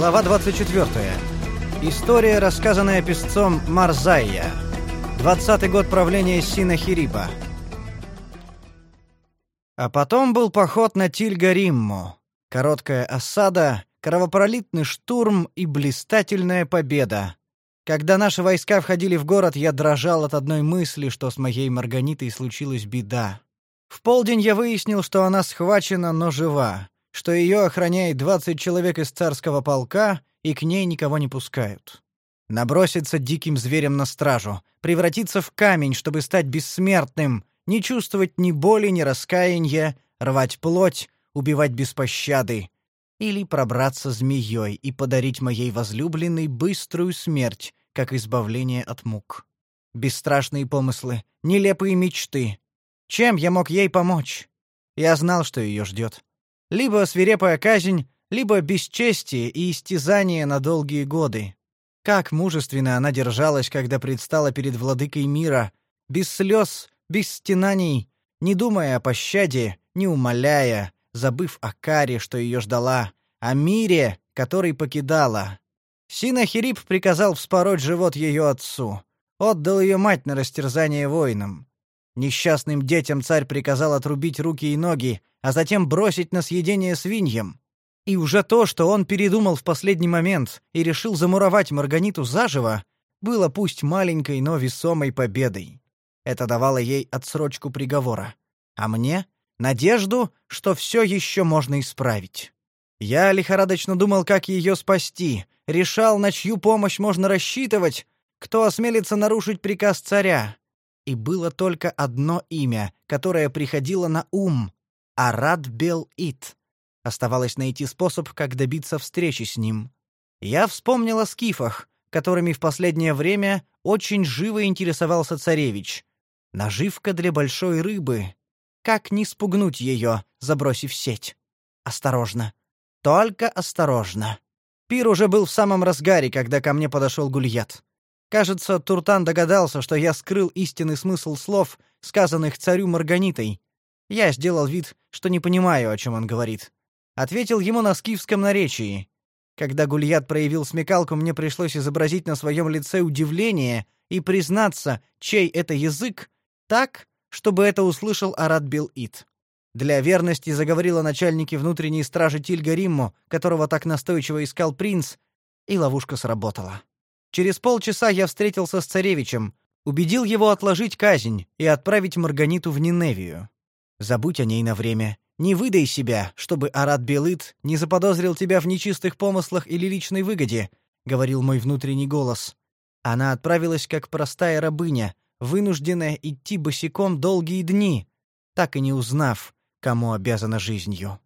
Глава 24. История, рассказанная песцом Марзайя. 20-й год правления Синахириба. А потом был поход на Тильгаримму. Короткая осада, кровопролитный штурм и блистательная победа. Когда наши войска входили в город, я дрожал от одной мысли, что с моей Марганитой случилась беда. В полдень я выяснил, что она схвачена, но жива, что ее охраняет 20 человек из царского полка, и к ней никого не пускают. Наброситься диким зверем на стражу, превратиться в камень, чтобы стать бессмертным, не чувствовать ни боли, ни раскаяния, рвать плоть, убивать без пощады, или пробраться змеей и подарить моей возлюбленной быструю смерть, как избавление от мук. Бесстрашные помыслы, нелепые мечты. Чем я мог ей помочь? Я знал, что ее ждет. Либо свирепая казнь, либо бесчестие и истязание на долгие годы. Как мужественно она держалась, когда предстала перед владыкой мира, без слез, без стенаний, не думая о пощаде, не умоляя, забыв о каре, что ее ждала, о мире, который покидала. Синахирип приказал вспороть живот ее отцу, отдал ее мать на растерзание воинам. Несчастным детям царь приказал отрубить руки и ноги, а затем бросить на съедение свиньям. И уже то, что он передумал в последний момент и решил замуровать Марганиту заживо, было пусть маленькой, но весомой победой. Это давало ей отсрочку приговора. А мне надежду, что все еще можно исправить. Я лихорадочно думал, как ее спасти, решал, на чью помощь можно рассчитывать, кто осмелится нарушить приказ царя. И было только одно имя, которое приходило на ум — Арад Бел-Ит. Оставалось найти способ, как добиться встречи с ним. Я вспомнил о скифах, которыми в последнее время очень живо интересовался царевич. Наживка для большой рыбы, как не спугнуть ее, забросив сеть? Осторожно. Только осторожно. Пир уже был в самом разгаре, когда ко мне подошел Гульят. Кажется, Туртан догадался, что я скрыл истинный смысл слов, сказанных царю Марганитой. Я сделал вид, что не понимаю, о чем он говорит. Ответил ему на скифском наречии. Когда Гульят проявил смекалку, мне пришлось изобразить на своем лице удивление и признаться, чей это язык, так, чтобы это услышал Арат Бил-Ит. Для верности заговорил о начальнике внутренней стражи Тильгаримму, которого так настойчиво искал принц, и ловушка сработала. Через полчаса я встретился с царевичем, убедил его отложить казнь и отправить Марганиту в Ниневию. Забудь о ней на время. Не выдай себя, чтобы Арат Белыт не заподозрил тебя в нечистых помыслах или личной выгоде, говорил мой внутренний голос. Она отправилась как простая рабыня, вынужденная идти босиком долгие дни, так и не узнав, кому обязана жизнью.